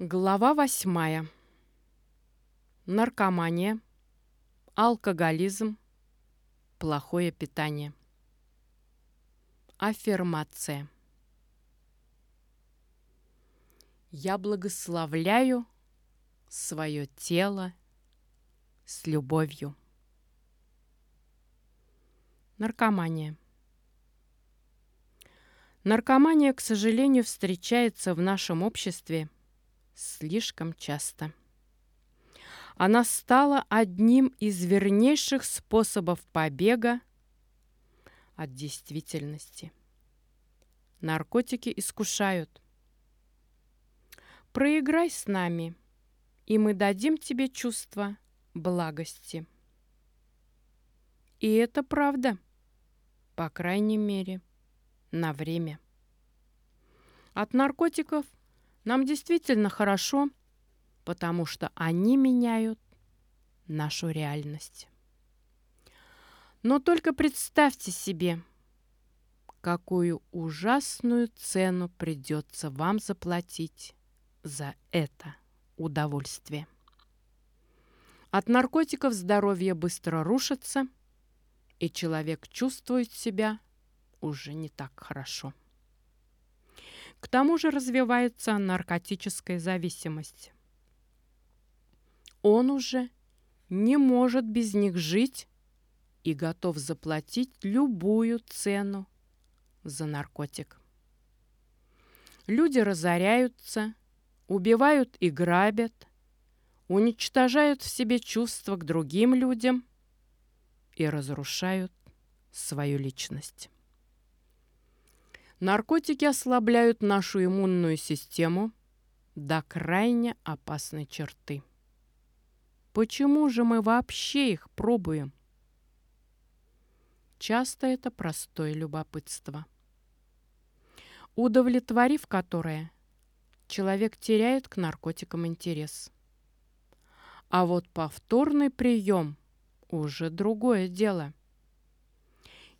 Глава восьмая. Наркомания, алкоголизм, плохое питание. Аффирмация. Я благословляю свое тело с любовью. Наркомания. Наркомания, к сожалению, встречается в нашем обществе – слишком часто. Она стала одним из вернейших способов побега от действительности. Наркотики искушают. Проиграй с нами, и мы дадим тебе чувство благости. И это правда, по крайней мере, на время. От наркотиков – нам действительно хорошо, потому что они меняют нашу реальность. Но только представьте себе, какую ужасную цену придется вам заплатить за это удовольствие. От наркотиков здоровье быстро рушится, и человек чувствует себя уже не так хорошо. К тому же развивается наркотическая зависимость. Он уже не может без них жить и готов заплатить любую цену за наркотик. Люди разоряются, убивают и грабят, уничтожают в себе чувства к другим людям и разрушают свою личность. Наркотики ослабляют нашу иммунную систему до крайне опасной черты. Почему же мы вообще их пробуем? Часто это простое любопытство, удовлетворив которое, человек теряет к наркотикам интерес. А вот повторный прием уже другое дело.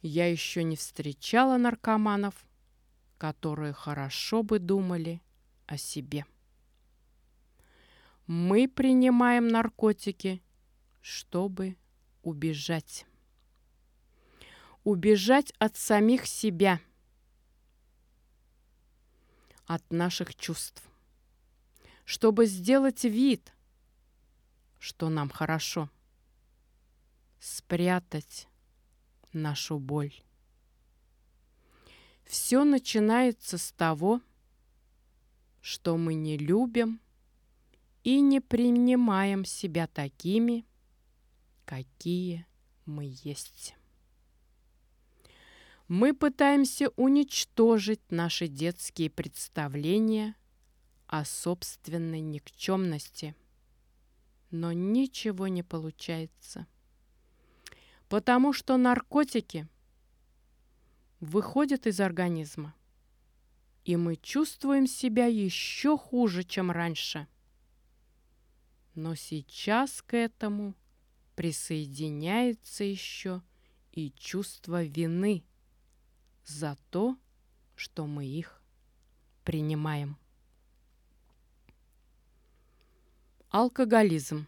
Я еще не встречала наркоманов, которые хорошо бы думали о себе. Мы принимаем наркотики, чтобы убежать. Убежать от самих себя, от наших чувств, чтобы сделать вид, что нам хорошо, спрятать нашу боль. Все начинается с того, что мы не любим и не принимаем себя такими, какие мы есть. Мы пытаемся уничтожить наши детские представления о собственной никчемности, но ничего не получается, потому что наркотики – выходят из организма. И мы чувствуем себя еще хуже, чем раньше. Но сейчас к этому присоединяется еще и чувство вины за то, что мы их принимаем. Алкоголизм.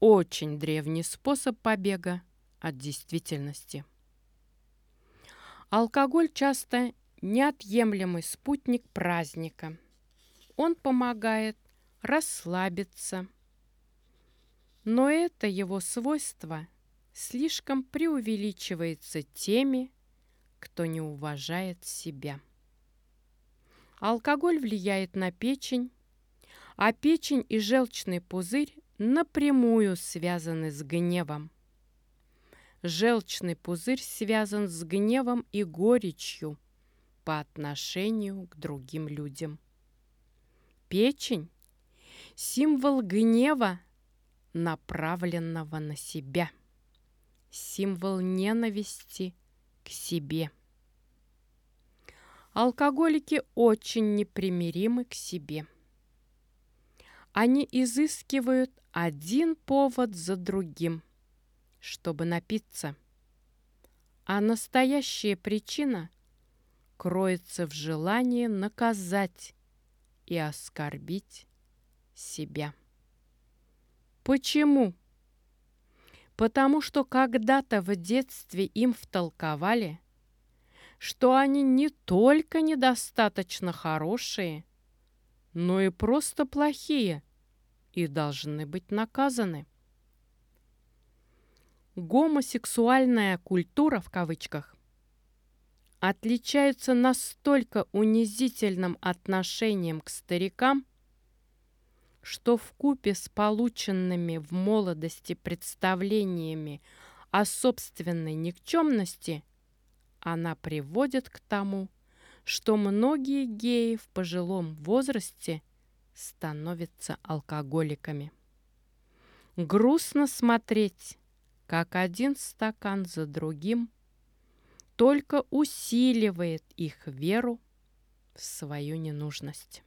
Очень древний способ побега от действительности. Алкоголь часто неотъемлемый спутник праздника. Он помогает расслабиться. Но это его свойство слишком преувеличивается теми, кто не уважает себя. Алкоголь влияет на печень, а печень и желчный пузырь напрямую связаны с гневом. Желчный пузырь связан с гневом и горечью по отношению к другим людям. Печень – символ гнева, направленного на себя, символ ненависти к себе. Алкоголики очень непримиримы к себе. Они изыскивают один повод за другим – чтобы напиться. А настоящая причина кроется в желании наказать и оскорбить себя. Почему? Потому что когда-то в детстве им втолковали, что они не только недостаточно хорошие, но и просто плохие и должны быть наказаны. Гомосексуальная культура в кавычках отличается настолько унизительным отношением к старикам, что в купе с полученными в молодости представлениями о собственной никчемности она приводит к тому, что многие геи в пожилом возрасте становятся алкоголиками. Грустно смотреть, как один стакан за другим только усиливает их веру в свою ненужность.